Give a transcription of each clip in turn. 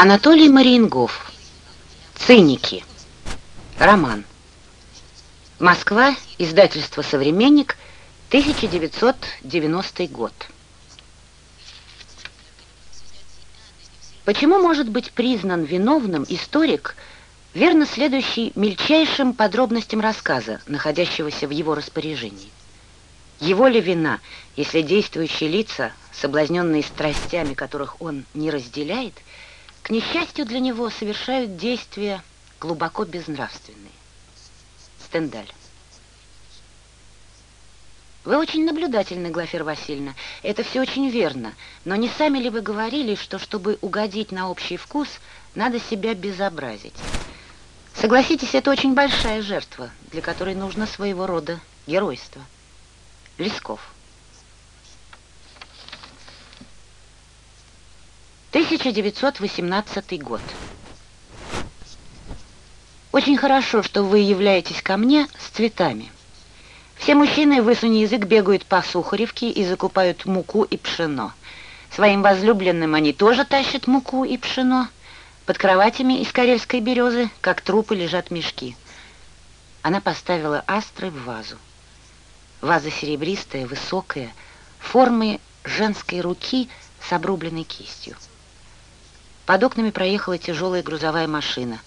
Анатолий Мариенгов. Циники. Роман. Москва. Издательство «Современник», 1990 год. Почему может быть признан виновным историк, верно следующий мельчайшим подробностям рассказа, находящегося в его распоряжении? Его ли вина, если действующие лица, соблазненные страстями, которых он не разделяет, к несчастью для него совершают действия глубоко безнравственные? Стендаль. Вы очень наблюдательны, Глафира Васильевна. Это все очень верно. Но не сами ли вы говорили, что чтобы угодить на общий вкус, надо себя безобразить? Согласитесь, это очень большая жертва, для которой нужно своего рода геройство. Лесков. 1918 год. Очень хорошо, что вы являетесь ко мне с цветами. Все мужчины, высуни язык, бегают по Сухаревке и закупают муку и пшено. Своим возлюбленным они тоже тащат муку и пшено. Под кроватями из карельской березы, как трупы, лежат мешки. Она поставила астры в вазу. Ваза серебристая, высокая, формы женской руки с обрубленной кистью. Под окнами проехала тяжелая грузовая машина.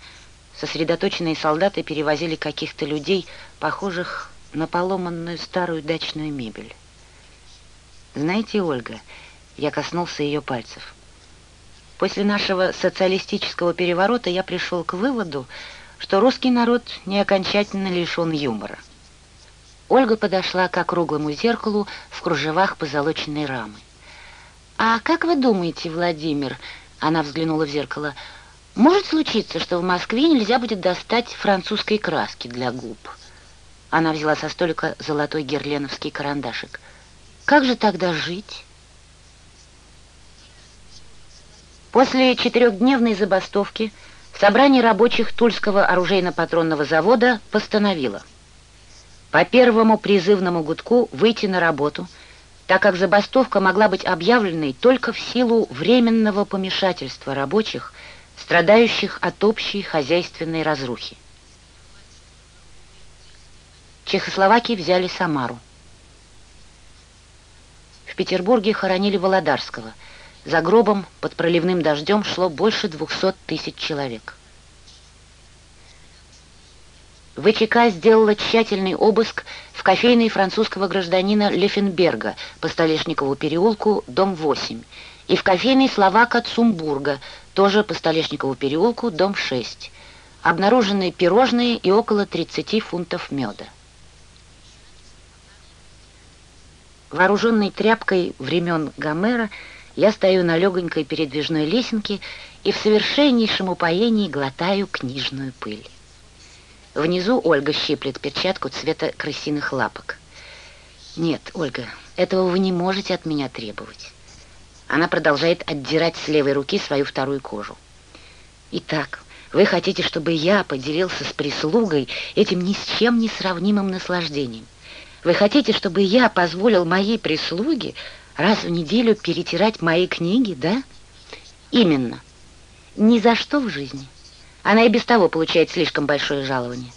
Сосредоточенные солдаты перевозили каких-то людей, похожих на поломанную старую дачную мебель. Знаете, Ольга, я коснулся ее пальцев. После нашего социалистического переворота я пришел к выводу, что русский народ не окончательно лишен юмора. Ольга подошла к округлому зеркалу в кружевах позолоченной рамы. «А как вы думаете, Владимир?» Она взглянула в зеркало. «Может случиться, что в Москве нельзя будет достать французской краски для губ?» Она взяла со столика золотой герленовский карандашик. «Как же тогда жить?» После четырехдневной забастовки собрание рабочих Тульского оружейно-патронного завода постановило по первому призывному гудку выйти на работу, так как забастовка могла быть объявленной только в силу временного помешательства рабочих, страдающих от общей хозяйственной разрухи. Чехословакии взяли Самару. В Петербурге хоронили Володарского. За гробом под проливным дождем шло больше двухсот тысяч человек. ВЧК сделала тщательный обыск в кофейной французского гражданина Лефенберга по Столешникову переулку, дом 8, и в кофейной словака Цумбурга, тоже по Столешникову переулку, дом 6. Обнаружены пирожные и около 30 фунтов меда. Вооруженной тряпкой времен Гомера, я стою на легонькой передвижной лесенке и в совершеннейшем упоении глотаю книжную пыль. Внизу Ольга щиплет перчатку цвета крысиных лапок. «Нет, Ольга, этого вы не можете от меня требовать». Она продолжает отдирать с левой руки свою вторую кожу. «Итак, вы хотите, чтобы я поделился с прислугой этим ни с чем не сравнимым наслаждением?» Вы хотите, чтобы я позволил моей прислуге раз в неделю перетирать мои книги, да? Именно. Ни за что в жизни. Она и без того получает слишком большое жалование.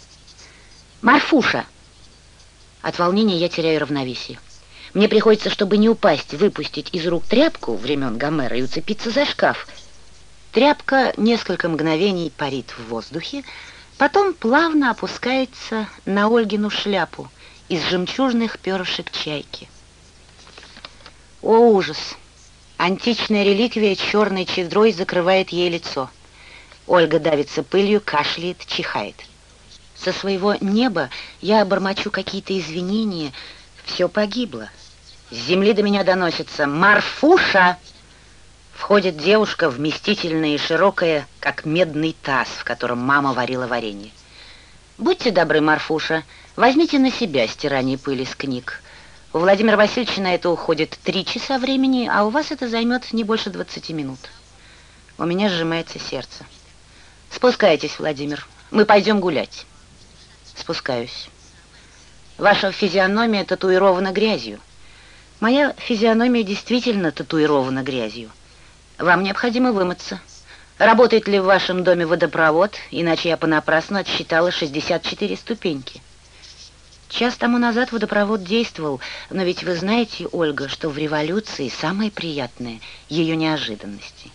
Марфуша! От волнения я теряю равновесие. Мне приходится, чтобы не упасть, выпустить из рук тряпку времен Гомера и уцепиться за шкаф. Тряпка несколько мгновений парит в воздухе, потом плавно опускается на Ольгину шляпу, из жемчужных перышек чайки. О, ужас! Античная реликвия черной чедрой закрывает ей лицо. Ольга давится пылью, кашляет, чихает. Со своего неба я бормочу какие-то извинения. Все погибло. С земли до меня доносится «Марфуша!» Входит девушка, вместительная и широкая, как медный таз, в котором мама варила варенье. «Будьте добры, Марфуша, возьмите на себя стирание пыли с книг. У Владимира Васильевича на это уходит три часа времени, а у вас это займет не больше 20 минут. У меня сжимается сердце. Спускайтесь, Владимир, мы пойдем гулять. Спускаюсь. Ваша физиономия татуирована грязью. Моя физиономия действительно татуирована грязью. Вам необходимо вымыться. Работает ли в вашем доме водопровод, иначе я понапрасну отсчитала 64 ступеньки. Час тому назад водопровод действовал, но ведь вы знаете, Ольга, что в революции самое приятное — ее неожиданности —